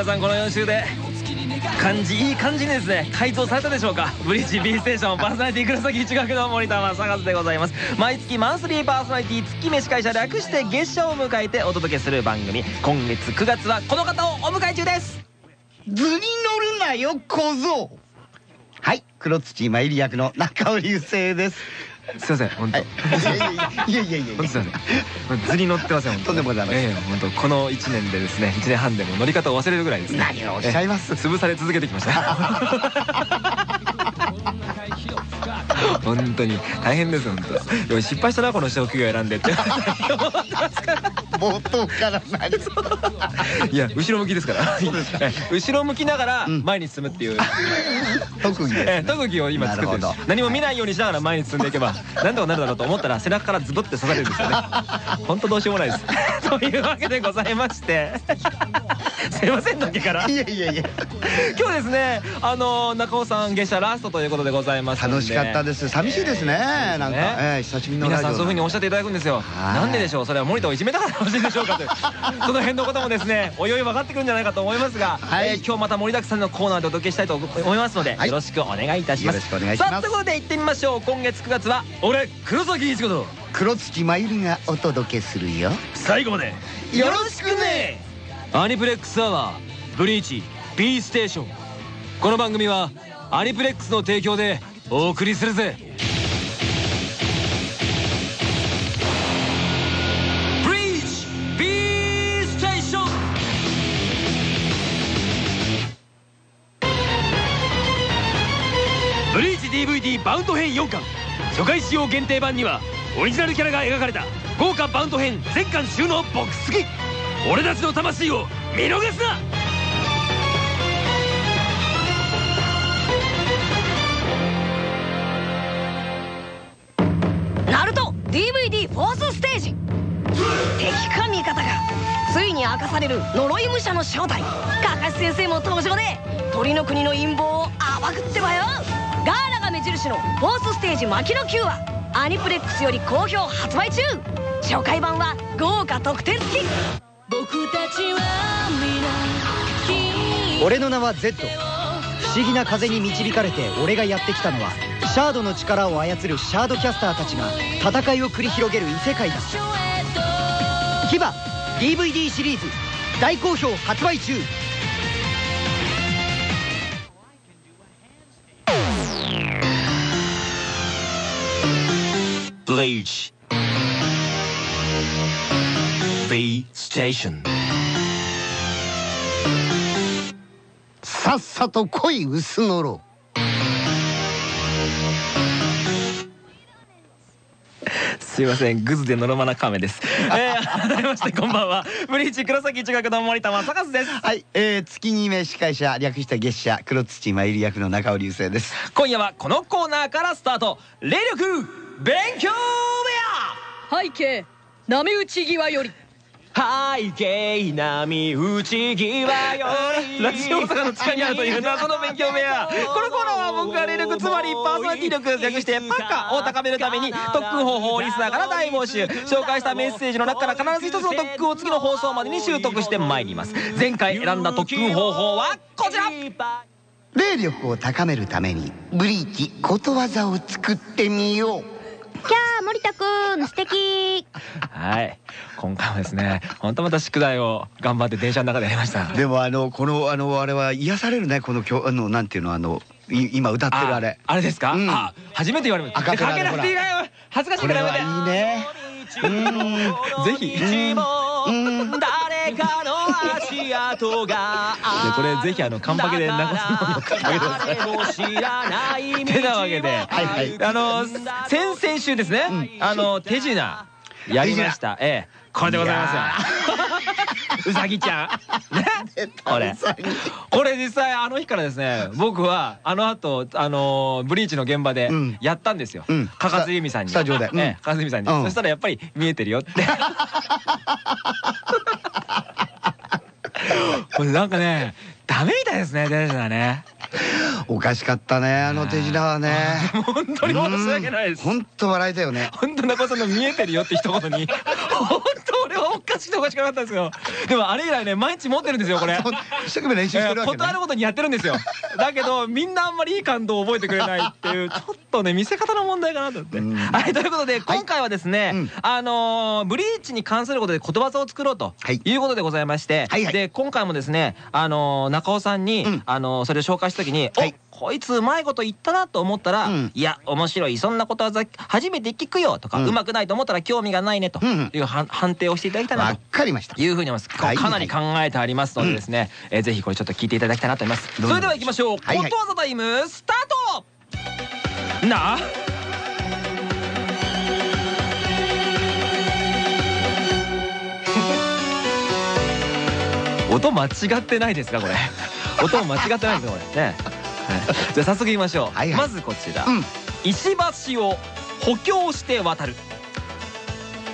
皆さんこの4週で感じいい感じにですね改造されたでしょうか？ブリッジ B ステーションパーソナリティ黒崎一学の森田正和でございます。毎月マンスリーパーソナリティ月飯会社略して月謝を迎えてお届けする番組今月9月はこの方をお迎え中です。図に乗るなよ小僧。はい黒土まいり役の中尾流星ですすいません本当、はい、いやいやいやいや。本当すいません図に乗ってませんとんでもございませんええ本当この1年でですね1年半でも乗り方を忘れるぐらいですね。何をおっしゃいます？ええ潰され続けてきました 本当に。大変です本当。でも失敗したなこの職業選んでって。冒頭から何い。や後ろ向きですから。ええ後ろ向きながらうん。前に進むっていう、特技。特技を今作ってる。何も見ないようにしながら前に進んでいけば何とかなるだろうと思ったら背中からズボって刺されるんですよね。本当どうしようもないです。というわけでございまして。すいませんのけから。いやいやいや。今日ですねあの中尾さん月謝ラストということでございます楽しかったです寂しいですね。なんか、久しぶりの皆さんそういうふうにおっしゃっていただくんですよ。はい。なんででしょう？それは森田をいじめたからかもしいでしょうかという。その辺のこともですねおいおい分かってくるんじゃないかと思いますが、今日また盛りだくさんのコーナーでお届けしたいと思いますので、はい。よろしくお願いいたします。さあということで行ってみましょう。今月9月は俺黒崎一子と黒土まゆりがお届けするよ。最後まで。よろしくね。アニプレックスアワーブリーチ B ステーション。この番組はアニプレックスの提供でお送りするぜ。ブリーチ B ステーションブリーチ DVD バウンド編4巻。初回使用限定版にはオリジナルキャラが描かれた。豪華バウンド編全巻収納ボックス付き。俺たちの魂を見逃すな! DVD フォースステージ敵か味方か。ついに明かされる呪い武者の正体。カカシ先生も登場で鳥の国の陰謀を暴くってばよ。ガーラが目印のフォースステージ牧野 Q はアニプレックスより好評発売中。初回版は豪華特典付き。僕たちは皆俺の名は Z 不思議な風に導かれて俺がやってきたのはシャードの力を操るシャードキャスターたちが戦いを繰り広げる異世界だ。キバ DVD シリーズ大好評発売中。Bleach. B Station. さっさと来い薄のろすいません。グズでのろまなカメです。えー、改めましてこんばんは。ブリーチ黒崎中学の森田正和です。はい、えー、月に名司会者略して月謝黒土まゆり役の中尾流星です。今夜はこのコーナーからスタート。霊力勉強部屋。背景波打ち際より背景波打ち際より。ラジオ大阪の地下にあるという謎の勉強部屋。このコーナーは僕が霊力つまりパーソナリティ力略してパカを高めるために特訓方法をリスナーから大募集。紹介したメッセージの中から必ず一つの特訓を次の放送までに習得してまいります。前回選んだ特訓方法はこちら。霊力を高めるためにブリーチことわざを作ってみようキャー森田くん素敵。はい。今回もですね本当また宿題を頑張って電車の中でやりました。でもあのこのあのあれは癒されるねこの今日あのなんていうのあのい今歌ってるあれ。あれですか、うん。あ初めて言われました。かけなくていいなよ。恥ずかしいこれからやめて。はいいね。ぜひ誰かの足跡がでこれぜひあのカンパケで流すのをかけてくださいてなわけで、あの先々週ですね、あの手品やりました。ええ。これでございますようさぎちゃん。ね？これ。これ実際あの日からですね僕はあの後あのブリーチの現場でうん。やったんですよ。うん。かかずゆみさんに。スタジオで。うん。ええかかずゆみさんに。うん。そしたらやっぱり見えてるよって。これなんかねダメみたいですね手品ね。おかしかったねあの手品はね。本当に申し訳ないです。本当笑えたよね。本当中尾さんの見えてるよって一言にかかしくておかしくなかったんですけど。でもあれ以来ね毎日持ってるんですよこれ。一生懸命練習してるわけね。ことあることにやってるんですよ。だけどみんなあんまりいい感動を覚えてくれないっていうちょっとね見せ方の問題かなと思って。うん。はいということで今回はですね、うん。あのーブリーチに関することでことわざを作ろうとはい。いうことでございまして、で今回もですね、あのー中尾さんに、うん。あのーそれを紹介した時に「はい。おこいつうまいこと言ったな」と思ったら「うん。いや面白いそんなことわざ初めて聞くよ」とか、ううんまくないと思ったら興味がないねとうんいうは判定をしていただきたいなわと。かりました。いうふうに思います。はい。かなり考えてありますのでですね、えーぜひこれちょっと聞いていただきたいなと思います。それでは行きましょう。ことわざタイムスタート。な？あ。音間違ってないですかこれ。音間違ってないですかこれね。はいじゃあ早速言いましょう。まずこちら。うん石橋を補強して渡る。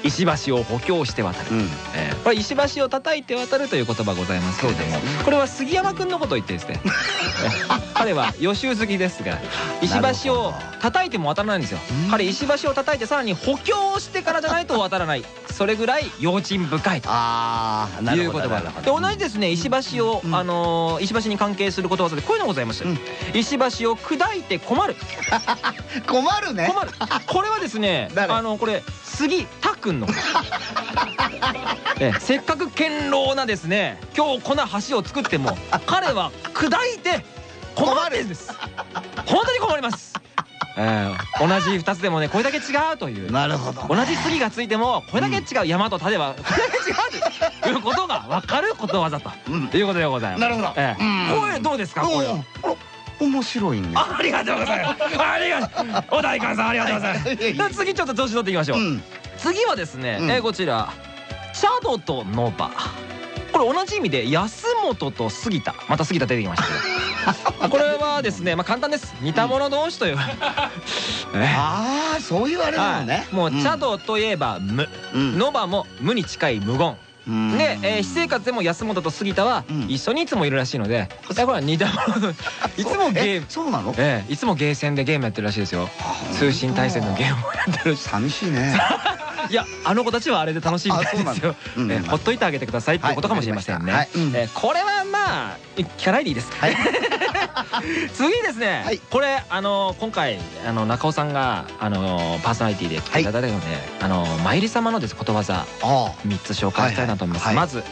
石橋を補強して渡る。うん。えーこれ石橋を叩いて渡るという言葉ございますけれども、そうですね。これは杉山くんのことを言ってですね。えー彼は予習好きですが石橋を叩いても渡らないんですよ。うん。彼石橋を叩いてさらに補強をしてからじゃないと渡らない。それぐらい用心深いと。いう言葉。でど。同じですね石橋を、うん。あのー石橋に関係することわざでこういうのございます、うん。石橋を砕いて困る。困るね。困る。これはですね 誰？あのこれ杉田くんの ええせっかく堅牢なですね今日こんな橋を作っても 彼は砕いて困るんです。本当に困ります、ええ同じ2つでもねこれだけ違うという。なるほど。同じ杉がついてもこれだけ違う山と種はこれだけ違うということが分かることわざと。うん。いうことでございます。なるほど。ええ。うん。これどうですかこれ面白いね。ありがとうございます。ありがとう。お代官さんありがとうございます。次ちょっと調子乗っていきましょう。うん次はですね、うん。えーこちら。チャドとノバ。これ同じ意味で安本と杉田。また杉田出てきましたけど。これはですねまあ簡単です。似た者同士という、えああそういうあれなはのね。い。もうチャドといえば無、うん。ノバも無に近い無言。うん。で、えー私生活でも安本と杉田はうん。一緒にいつもいるらしいので、これは似た者同士。いつもゲーえム。そう。なの？ええいつもゲーセンでゲームやってるらしいですよ。通信対戦のゲームをやってるし寂しいねいやあの子たちはあれで楽しいみたいですよ。ほっといてあげてくださいっていうことかもしれませんね、ええこれはまあ聞かないでいいです、はい。次ですね、はい。これあの今回あの中尾さんがあのパーソナリティで来ていただいたので、あの参り様のですことわざ。あ3つ紹介したいなと思います、まず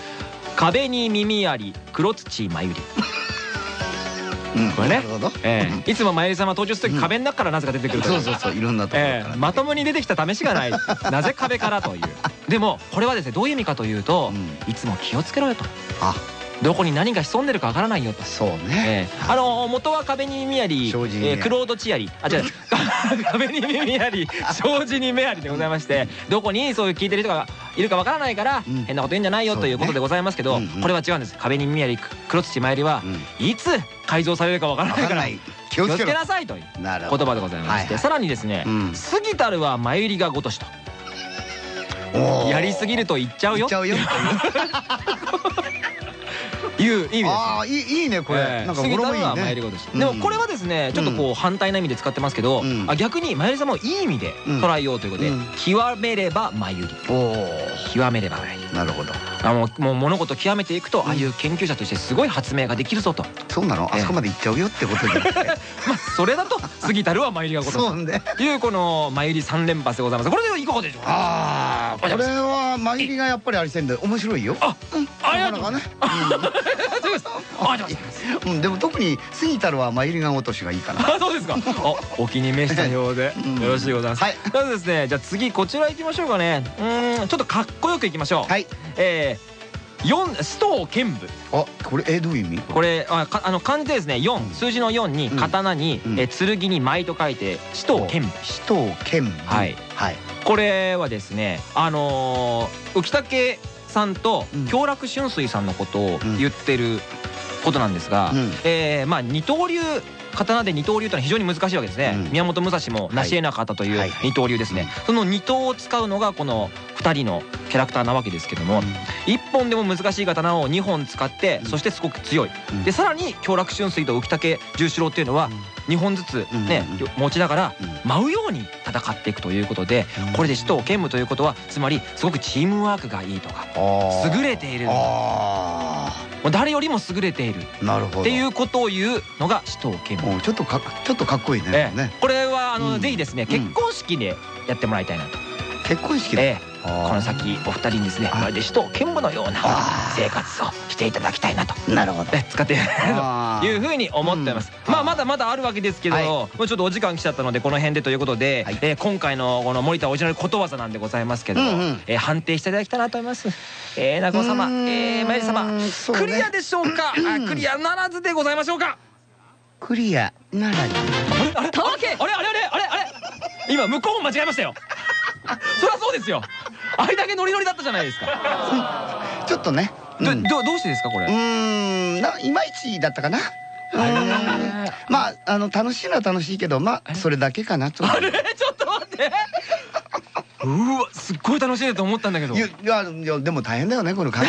壁に耳あり黒土まゆりこれね。ええ。いつも参り様登場する時うん壁の中からなぜか出てくるそうそうそういろんなとこまともに出てきた試しがない。なぜ壁からという。でもこれはですねどういう意味かというと、うん。いつも気をつけろよと。あどこに何が潜んでるかわからないよと。そうね。ええ。あの元は壁に耳あり、えークロードチアリ。あ違う 壁に耳あり障子に目ありでございましてどこにそういう聞いてる人がいるかわからないからうん。変なこと言うんじゃないよということでございますけどうん。うん。これは違うんです。壁に耳あり黒土まゆりはうん。いつ改造されるかわからないから気をつけなさいという言葉でございましてはいはい。さらにですねうん「過ぎたるは参りがごとし」と。やりすぎると言っちゃうよ。言っちゃうよ いう意味です。ああいいいいねこれ。ええ。なんか過ぎたるは語呂もいいね。でもこれはですねちょっとこう反対な意味で使ってますけど、う逆に参り様をいい意味でうん。捉えようということで、うん。極めれば参りおお極めれば参り。なるほど。あもうもう物事を極めていくと、ああいう研究者としてすごい発明ができるぞと。そうなの？ええ。あそこまで行っちゃうよってことじゃなくて。まあそれだと過ぎたるは参りがごと。というこの参り三連発でございます。これでいかがでしょうか？ああこれは参りがやっぱりありせんで面白いよ。あ、うございなます。かなかねありがとうございます。うんうんでも特に過ぎたるは参りが落としがいいかなあ、そうですか。お、お気に召したようで、うんよろしいございます。はいまずですね、じゃあ次こちら行きましょうかね。うーん、ちょっとかっこよく行きましょう。はいえー、四、使徒剣舞。あこれえどういう意味？これ、あ、かあの漢字でですね、四、数字の四にうん刀に、うんえー剣に舞と書いて、使徒剣舞。使徒剣舞はいはいこれはですね、あのー、浮竹さんとうん。京楽春水さんのことを言ってることなんですが、うん。えーまあ二刀流刀で二刀流というのは非常に難しいわけですね、うん。宮本武蔵も成し得なかったという二刀流ですね、その二刀を使うのがこの2人のキャラクターなわけですけども、1本でも難しい刀を2本使って、うん。そしてすごく強い、うん。でさらに京楽春水と浮竹十四郎っていうのは2本ずつうんねうん。持ちながらうん。舞うように戦っていくということでこれで使徒兼務ということはつまりすごくチームワークがいいとか優れている誰よりも優れている。っていうことを言うのが使徒兼務。ちょっとかちょっとかっこいいねこれはあの、うん。ぜひですねん。結婚式でやってもらいたいなと、結婚式で？ええこの先お二人にですねあ。まるで使徒兼務のようなあ生活をしていただきたいなと。なるほど。え使って。あー。いうふうに思ってます。うん。まあまだまだあるわけですけど、はい。もうちょっとお時間来ちゃったのでこの辺でということで、はい。えー今回のこの森田オリジナルことわざなんでございますけど、えー判定していただきたいなと思います。えー、中尾様、えー、まゆり様、クリアでしょうか、あクリアならずでございましょうか？クリアならず。あれ？たわけ。あれあれ？あれ？あれ？あれ？今向こうも間違えましたよ。そりゃそうですよ。あれだけノリノリだったじゃないですか。ちょっとね。うどん。どどうしてですかこれ？うーん。ないまいちだったかな。まああの楽しいのは楽しいけどまあそれだけかなと。あれ？ちょっと待って。うわすっごい楽しいなと思ったんだけど。い。やいやでも大変だよねこの考え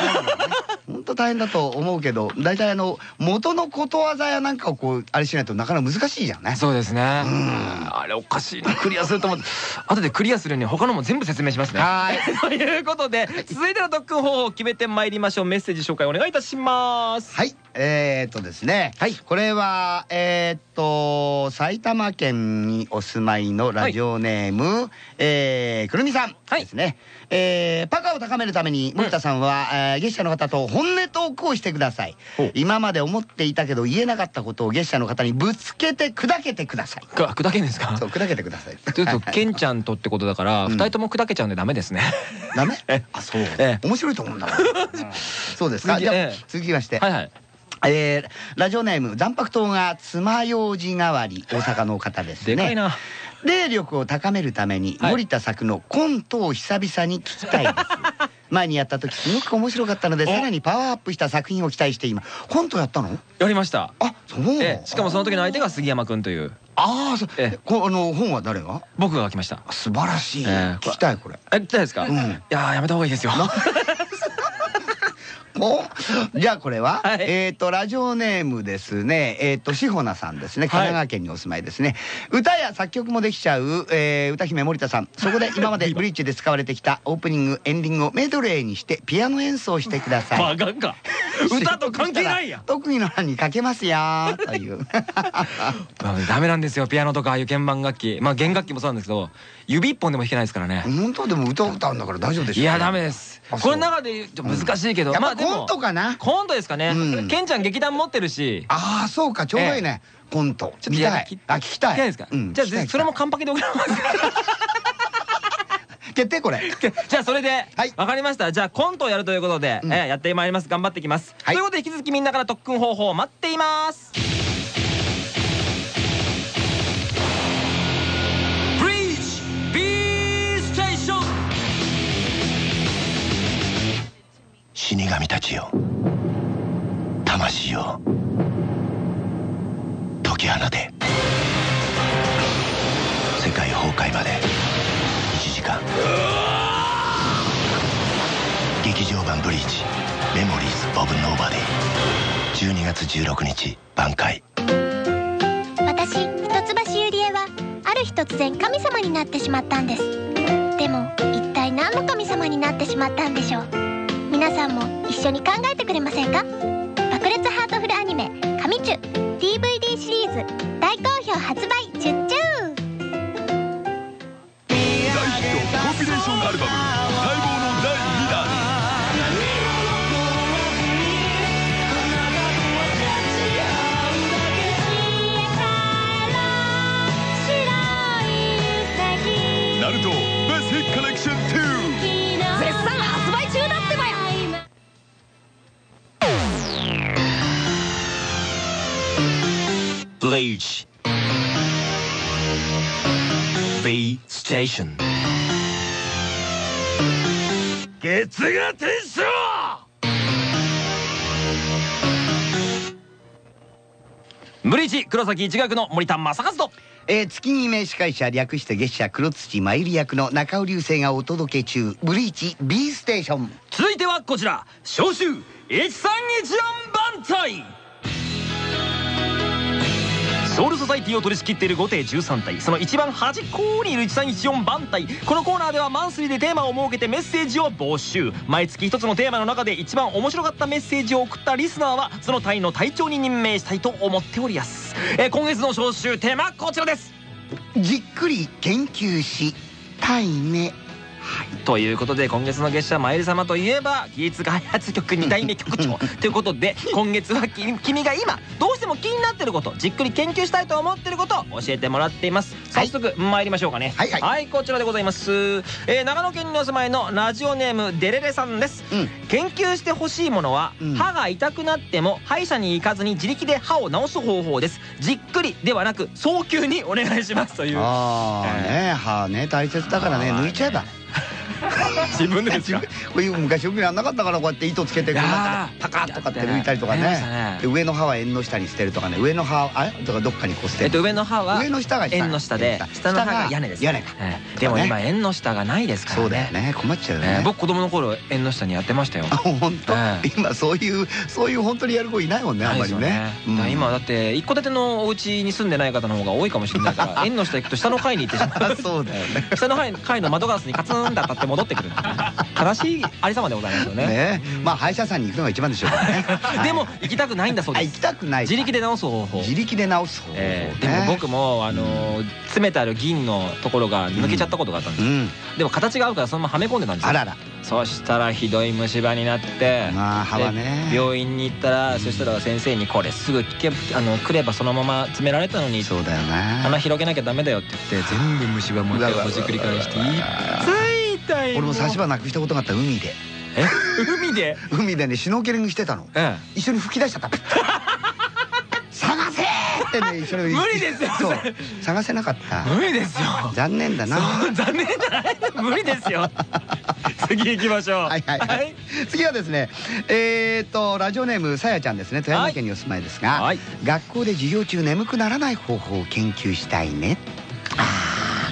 当大変だと思うけど大体あの元のことわざやなんかをこうあれしないとなかなか難しいじゃんねそうですね。んあれおかしいなクリアすると思って。後でクリアするには他のも全部説明しますね。はーい ということで続いての特訓方法を決めてまいりましょう。メッセージ紹介お願いいたします。はいえー、っとですね、はいこれはえー、っと埼玉県にお住まいのラジオネーム、えーくるみさんはいですね、えーパカを高めるために森田さんは、えー月謝の方と本音トークをしてください。今まで思っていたけど言えなかったことを月謝の方にぶつけて砕けてください。か砕けんですか？そう砕けてください。ちょっとケンちゃんとってことだからうん。二人とも砕けちゃうんでダメですね。ダメ？えあそう、え面白いと思うんだ そうですか？じゃあ、続きまして、はいはい。えーラジオネーム残白糖が爪楊枝代わり大阪の方ですね。でかいな。霊力を高めるためにはい。森田作のコントを久々に聞きたいです。前にやった時すごく面白かったのでお。さらにパワーアップした作品を期待していますコントやったの？やりました。あそう。えしかもその時の相手が杉山くんという。ああそう。ええ。こあの本は誰が？僕が来ました。あ素晴らしい、ええ。聞きたいこれ。え、聞きたいですか？うん。いやーやめた方がいいですよ。おじゃあこれは、はい。えっ、とラジオネームですね。えっ、としほなさんですね。神奈川県にお住まいですね、歌や作曲もできちゃう、えー歌姫森田さん。そこで今までブリッジで使われてきたオープニングエンディングをメドレーにしてピアノ演奏してください。バカか。歌と関係ないやん。特技の欄にかけますよーという。う んダメなんですよ。ピアノとかああいう鍵盤楽器。まあ弦楽器もそうなんですけど指一本でも弾けないですからね。本当？でも歌を歌うんだから大丈夫でしょ。いやダメですこれの中で言うと難しいけど、まあコントかな？コントですかね、うん。ケンちゃん劇団持ってるし。ああそうかちょうどいいね、コント。ちょっと見たい。きあ聞きたい。聞きたいですか、うんじゃあそれも完パケで送ります。決定これ。じゃあ それで、はい。わかりました。じゃあコントをやるということで、うん。えーやってまいります。頑張っていきます、はい。ということで引き続きみんなから特訓方法を待っています死神たちよ。魂を解き放て。世界崩壊まで1時間。劇場版「ブリーチメモリーズ・オブ・ノーバディ」12月16日挽回。私一橋ゆりえはある日突然神様になってしまったんです。でも一体何の神様になってしまったんでしょう？皆さんも一緒に考えてくれませんか？Bleach B Station. 月が天章。ブリーチ黒崎一学の森田正和と。えー月に名司会者略して月謝黒土真由里役の中尾流星がお届け中。ブリーチ B ステーション。続いてはこちら。召集1314番隊ソウルソサイティを取り仕切っている5艇13体。その一番端っこにいる1314番隊。このコーナーではマンスリーでテーマを設けてメッセージを募集。毎月一つのテーマの中で一番面白かったメッセージを送ったリスナーはその隊の隊長に任命したいと思っております、えー今月の招集テーマこちらです。じっくり研究したい。ねということで今月の月謝まゆり様といえば技術開発局2代目局長。ということで 今月はき君が今どうしても気になってることじっくり研究したいと思ってることを教えてもらっています。早速参りましょうかね。はいはい。こちらでございます、えー長野県にお住まいのラジオネームデレレさんです。うん。研究してほしいものは、うん。歯が痛くなっても歯医者に行かずに自力で歯を治す方法です。じっくりではなく早急にお願いしますという。ああね歯ね大切だからねはい抜いちゃえば 自分でですか？こういう昔よくやんなかったからこうやって糸つけてこうなパカッとかって抜いたりとかね。上の歯は縁の下に捨てるとかね。上の歯あれとかどっかにこう捨てるえっと上の歯は上の下が縁の下で下の歯が屋根です屋根か。ええ。でも今縁の下がないですからね。そうだよね。困っちゃうよね。ええ。僕子供の頃縁の下にやってましたよ。あ本当？ええ。今そういうそういう本当にやる子いないもんねあんまりね。今だって一戸建てのお家に住んでない方の方が多いかもしれないから 縁の下行くと下の階に行ってしまう。そうだよね。下の階階の窓ガラスにカツンと当たって戻ってくる悲しいありさまでございますよね。ね。まあ歯医者さんに行くのが一番でしょうからね。でも行きたくないんだそうです。きたくない。自力で治す方法。自力で治す方法ええ。でもね僕もあのー詰めてある銀のところが抜けちゃったことがあったんです。でも形が合うからそのままはめ込んでたんですよ。あらら。そしたらひどい虫歯になってまあ歯はね。で病院に行ったらそしたら先生に「これすぐあの来ればそのまま詰められたのにそうだよな鼻広げなきゃダメだよ」って言って全部虫歯もう一回ほじくり返して「いっつい痛い俺も差し歯なくしたことがあった。海で。え？海で？海でねシュノーケリングしてたの。え一緒に吹き出しちゃった。探せーってね一緒に無理ですよ。探せなかった。え無理ですよ。残念だな。残念じゃな。い無理ですよ。次行きましょう。はいはいはい。次はですねえー、とラジオネームさやちゃんですね。富山県にお住まいですが、はい。学校で授業中眠くならない方法を研究したいね。あー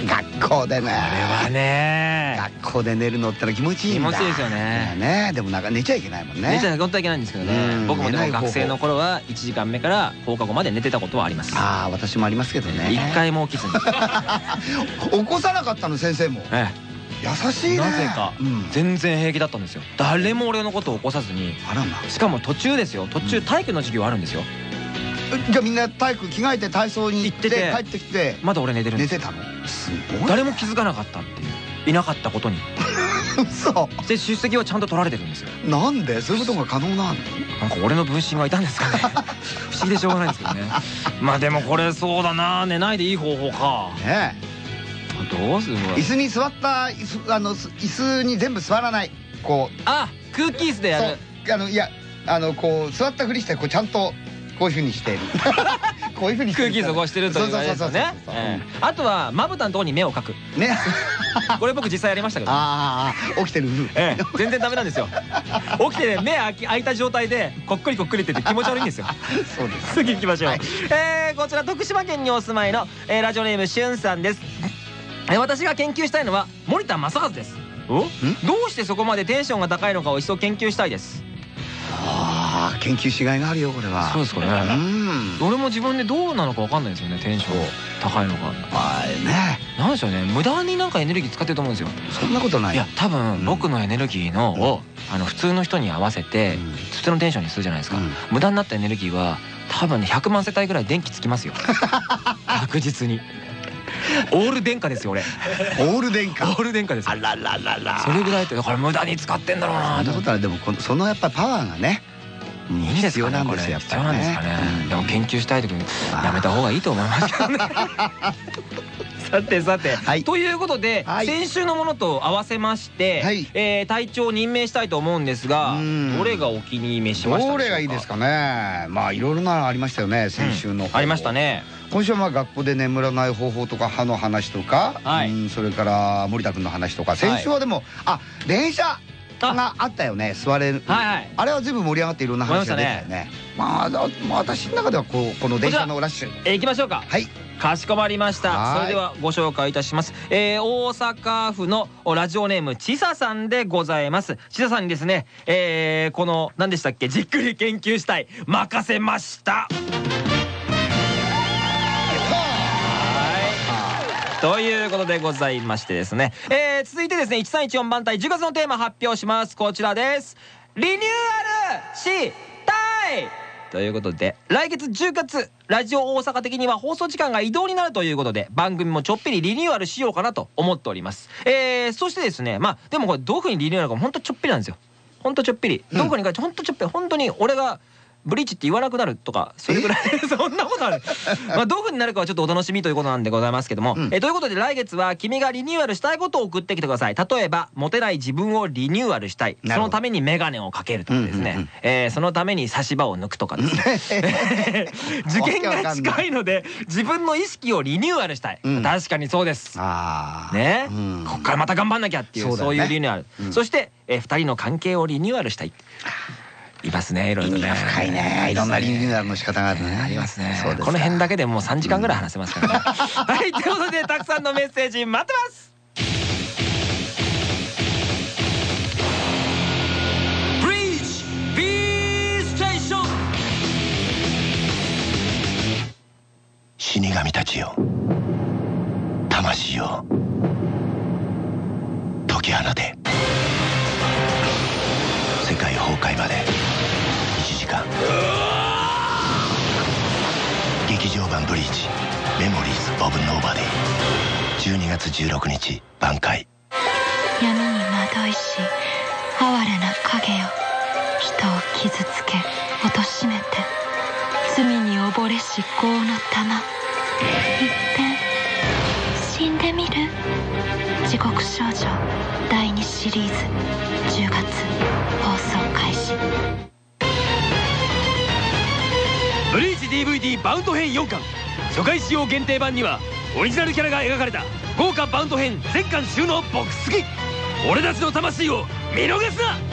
学校でね。これはね。学校で寝るのってのは気持ちいいんだ。気持ちいいですよね。ね。でもなんか寝ちゃいけないもんね。寝ちゃ本当はいけないんですけどうん。ね僕もでも学生の頃は1時間目から放課後まで寝てたことはあります。ああ私もありますけどね。一回も起きずに。起こさなかったの先生も。え優しいね。えなぜかうん。全然平気だったんですよ。誰も俺のことを起こさずに。あらま。しかも途中ですよ。途中体育の授業あるんですよ。じゃあみんな体育着替えて体操に行って帰ってきてまだ俺寝てるんです寝てたの？誰も気づかなかったっていう。いなかったことに。嘘。で出席はちゃんと取られてるんですよ。なんで？そういうことが可能なの？なんか俺の分身がいたんですかね。不思議でしょうがないんですけどね。まあでもこれそうだな。寝ないでいい方法か。ねどうするえ椅子に座った椅子あのす椅子に全部座らない。こう。あ空気椅子でやる。そう。あのいやあのこう座ったふりしてこうちゃんとこういうふうにしている こういうふうに空気椅子をこうしてるというそうそうそうそうそうええ。あとはまぶたのところに目を描く。ね。これ僕実際やりましたけど。ああ起きてる。ええ、全然ダメなんですよ。起きてね目開き開いた状態でこっくりこっくりって気持ち悪いんですよ。そうです。次行きましょう、はい。えーこちら徳島県にお住まいの、えーラジオネームしゅんさんです、えー私が研究したいのは森田正和です。お？どうしてそこまでテンションが高いのかを一層研究したいですああ研究しがいがあるよこれは。そうですかね。うん。俺も自分でどうなのか分かんないですよねテンション。高いのか。はいね。なんでしょうね。無駄になんかエネルギー使ってると思うんですよ。そんなことない。いや多分ん。僕のエネルギーのをあの普通の人に合わせてうん。普通のテンションにするじゃないですか、うん。無駄になったエネルギーは多分ね100万世帯ぐらい電気つきますよ。確実に。オール電化ですよ俺。オール電オ化ール電化ですよ。あらららら。それぐらいってだから無駄に使ってんだろうなと。そんなことはでもそのやっぱパワーがねうんいいんです必要かねこれなんですよやっ必要なんですかね、うんでも研究したい時にやめた方がいいと思いますけどね。さてさて、はい。ということで、はい。先週のものと合わせまして、はい。えー隊長を任命したいと思うんですがうん。どれがお気に召しましたどれがいいですかね。まあいろいろなのありましたよね先週の、ありましたね。今週はまあ学校で眠らない方法とか歯の話とか、はい。うんそれから森田君の話とか。先週はでも、あ電車があったよね座れる、はいはい。あれは全部盛り上がっていろんな話が出たよね。まあ私の中ではこうこの電車のラッシュ。えー行きましょうか。はい。かしこまりました。はい。それではご紹介いたします、えー大阪府のラジオネームちささんでございます。ちささんにですね、えーこの何でしたっけ？じっくり研究したい。任せましたということでございましてですね、えー、続いてですね1314番隊10月のテーマ発表します。こちらです。リニューアルしたい。ということで来月10月ラジオ大阪的には放送時間が移動になるということで番組もちょっぴりリニューアルしようかなと思っております。えー、そしてですねまあでもこれどういうふうにリニューアルかほんとちょっぴりなんですよ。ほんとちょっぴり。どこにかほんとちょっぴり。本当に俺がブリーチって言わなくなるとかそれぐらい そんなことある。まあどういうふうになるかはちょっとお楽しみということなんでございますけども、うん。えということで来月は君がリニューアルしたいことを送ってきてください例えばモテない自分をリニューアルしたい。そのために眼鏡をかけるとかですね、えーそのために差し歯を抜くとかですね。受験が近いので自分の意識をリニューアルしたい、うん。確かにそうです。ね、うん。こっからまた頑張んなきゃっていうそう,、ね。いうリニューアル、うん。そして、えー、2人の関係をリニューアルしたいいますねいろいろね。意味が深いね。いろんなリニューアルの仕方があるね。ありますね。この辺だけでもう3時間ぐらい話せますからね、はいということでたくさんのメッセージ待ってます。死神たちよ。魂よ。解き放て。世界崩壊まで。1時間劇場版ブリーチメモリーズ・オブ・ノーバディ12月16日挽回。闇に惑いし哀れな影よ人を傷つけ貶めて罪に溺れし業の玉。一遍死んでみる？地獄少女第2シリーズ10月放送開始。ブリーチ DVD バウンド編4巻。初回使用限定版にはオリジナルキャラが描かれた。豪華バウンド編全巻収納ボックス付き。俺たちの魂を見逃すな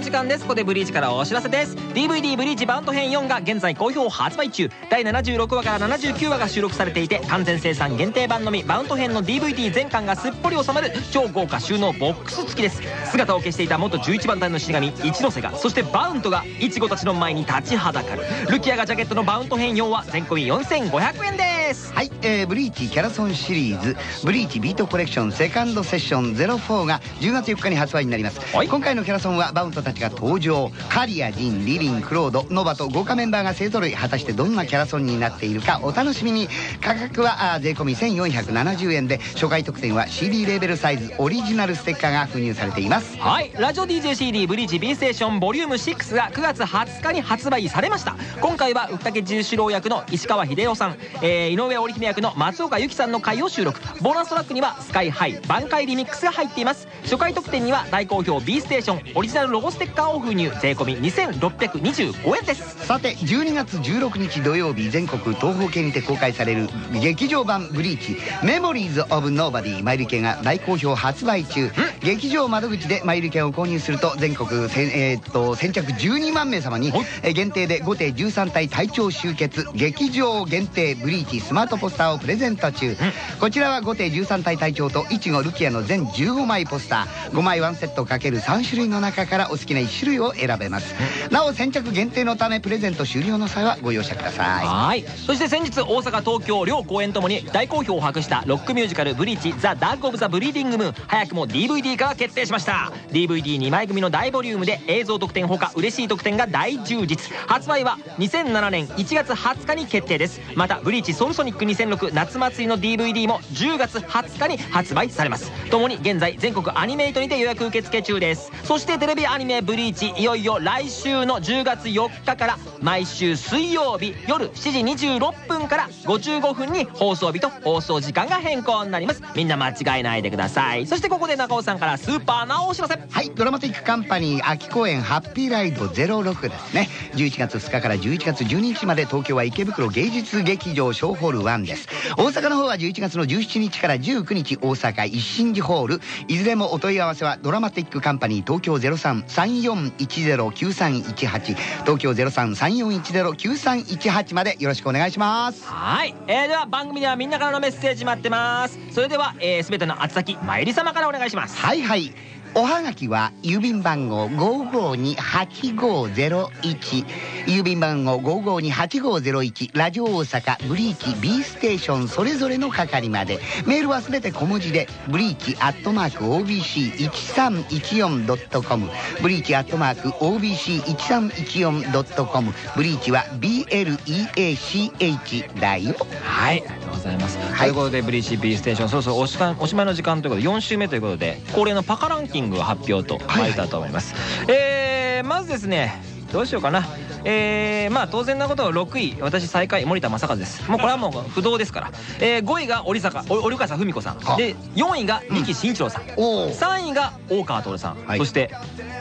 時間です。ここでブリーチからお知らせです。DVD ブリーチバウンド編4が現在好評発売中。第76話から79話が収録されていて完全生産限定版のみバウンド編の DVD 全巻がすっぽり収まる超豪華収納ボックス付きです。姿を消していた元11番隊の死神一ノ瀬がそしてバウントがイチゴたちの前に立ちはだかる。ルキアがジャケットのバウンド編4は税込み4500円です。はい、えーブリーチキャラソンシリーズ「ブリーチビートコレクションセカンドセッション04」が10月4日に発売になります、はい。今回のキャラソンはバウントたちが登場。カリアジンリリンクロードノバと豪華メンバーが勢ぞろい果たしてどんなキャラソンになっているかお楽しみに。価格は税込み1470円で初回特典は CD レーベルサイズオリジナルステッカーが封入されています。はい。ラジオ DJCD ブリーチ B ステーションボリューム6が9月20日に発売されました。今回は浮竹十四郎役の石川秀夫さん、えー井上織姫役の松岡由紀さんの回を収録。ボーナストラックにはスカイハイ挽回リミックスが入っています。初回特典には大好評 B ステーションオリジナルロゴステッカーを封入。税込み2625円です。さて12月16日土曜日全国東方系にて公開される劇場版「ブリーチメモリーズ・オブ・ノーバディ」マイル券が大好評発売中。劇場窓口でマイル券を購入すると全国えーっと先着12万名様にはいえー限定で5艇13体隊長集結。劇場限定ブリーチスマートポスターをプレゼント中。こちらは5艇13体隊長といちごルキアの全15枚ポスター。5枚ワンセット ×3 種類の中からお好きな1種類を選べます。なお先着限定のためプレゼント終了の際はご容赦ください。はい。そして先日大阪東京両公演ともに大好評を博したロックミュージカル「ブリーチザ・ダーク・オブ・ザ・ブリーディング・ムー。ン」早くも DVD 化が決定しました。DVD2 枚組の大ボリュームで映像特典ほか嬉しい特典が大充実。発売は2007年1月20日に決定です。また「ブリーチソウルソニック2006夏祭り」の DVD も10月20日に発売されます。ともに現在全国アニメイトにて予約受付中です。そしてテレビアニメ「ブリーチ」いよいよ来週の10月4日から毎週水曜日夜7時26分から55分に放送日と放送時間が変更になります。みんな間違えないでください。そしてここで中尾さんからスーパーなお知らせ。はいドラマティックカンパニー秋公演ハッピーライド06ですね。11月2日から11月12日まで東京は池袋芸術劇場ショーホール1です。大阪の方は11月の17日から19日大阪一心寺ホール。いずれもお問い合わせはドラマティックカンパニー東京0334109318東京0334109318までよろしくお願いします。はい、えー、では番組ではみんなからのメッセージ待ってます。それでは、えー、全ての宛先まゆり様からお願いします。はいはいおはがきは郵便番号5528501郵便番号5528501ラジオ大阪ブリーチ B ステーションそれぞれの係まで。メールはすべて小文字でブリーチアットマーク OBC1314.com ブリーチアットマーク OBC1314.com ブリーチは BLEACH だよ。はいありがとうございます、はい。ということでブリーチ B ステーションそろそろおしかおしまいの時間ということで4週目ということで恒例のパカランキング発表と参りたいと思います、えー、まずですねどうしようかな。えー、まあ当然なことは6位私最下位森田正和です。もうこれはもう不動ですから、えー、5位が織坂お織笠文子さん。はで4位が三木慎一郎さん、おお3位が大川徹さん、はい。そして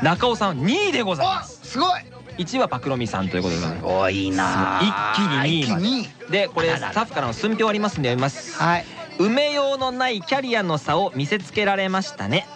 中尾さん2位でございます。すごい。1位はパクロミさんということでございます。ごいな一気に2位まで。でこれスタッフからの寸評ありますんで読みます。はい。埋めようのないキャリアの差を見せつけられましたね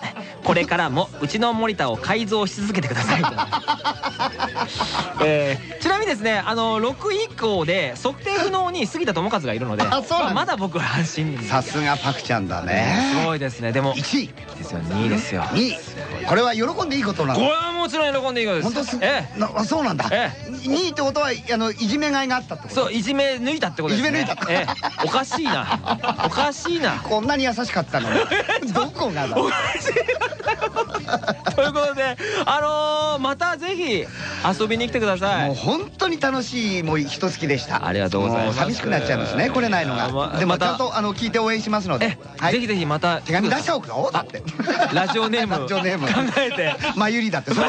これからもうちの森田を改造し続けてください。えーちなみにですねあの6位以降で測定不能に杉田智和がいるのでまあまだ僕は安心さすがパクちゃんだすねごいですね。でも1位ですよ2位ですよ。2位これは喜んでいいことなのもちろん喜んでいいことです。本当すええ。そうなんだ。え2位ってことはあのいじめがいがあったってことそういじめ抜いたってことですね。いじめ抜いた。ええ。おかしいな。おかしいな。こんなに優しかったのに。どこがだ？おかしい。ということであのーまたぜひ遊びに来てください。もう本当に楽しいもうひと月でした。ありがとうございます。も寂しくなっちゃいますね来れないのまがでもまたちゃんとあの聞いて応援しますので。え、ぜひぜひまた手紙出しちゃおうかだって。ラジオネーム。ネーム。考えて。まゆりだってそ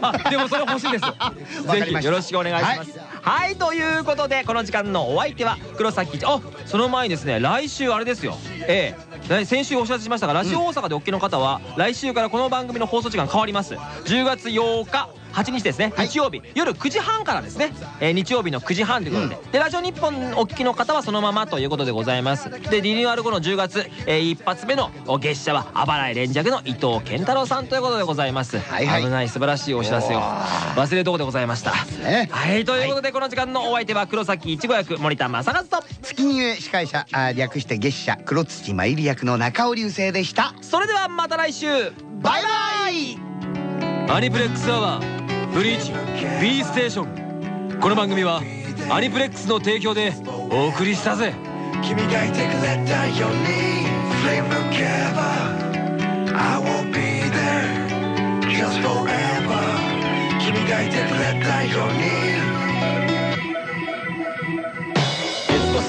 あでもそれ欲しいです。ぜひよろしくお願いします。はい、ということでこの時間のお相手は黒崎一あその前にですね来週あれですよ。ええ。来先週お知らせしましたがラジオ大阪でお聞きの方は、来週からこの番組の放送時間変わります。10月8日8日ですね、はい。日曜日。夜9時半からですね、えー日曜日の9時半ということで、でラジオ日本お聞きの方はそのままということでございます。でリニューアル後の10月、えー一発目のお月謝はあばらい連着の伊藤健太郎さんということでございます、はいはい。危ない素晴らしいお知らせを。忘れとこでございました。ね。はいということでこの時間のお相手は黒崎いちご役森田正和と。月に上司会者あ略して月謝黒土まゆり役の中尾流星でした。それではまた来週。バイバイ。アニプレックスアワーブリーチ B ステーション。この番組はアニプレックスの提供でお送りしたぜ。君がいてくれたように Flame no care I won't be there Just forever 君がいてくれたように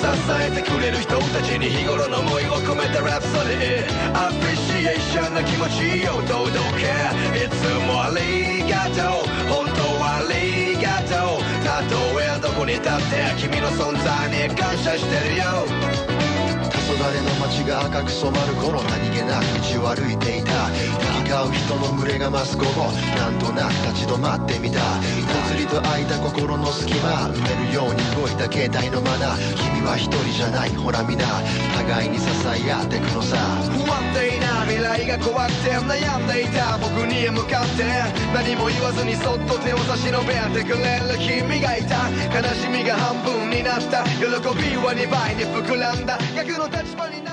支えてくれる人たちに日頃の思いを込めたラプソディ。アプリシエーションな気持ちを届けいつもありがとう本当はありがとうたとえどこに立って君の存在に感謝してるよ黄昏の街が赤く染まる頃何気なく道を歩いていた。行き交う人の群れが増す午後なんとなく立ち止まってみた。ぽつりと空いた心の隙間埋めるように動いた携帯のマナー君は一人じゃないほら皆互いに支え合ってくのさ。不安定な未来が怖くて悩んでいた。僕に向かって何も言わずにそっと手を差し伸べてくれる。君がいた。悲しみが半分になった。喜びは2倍に膨らんだ。逆の立場になった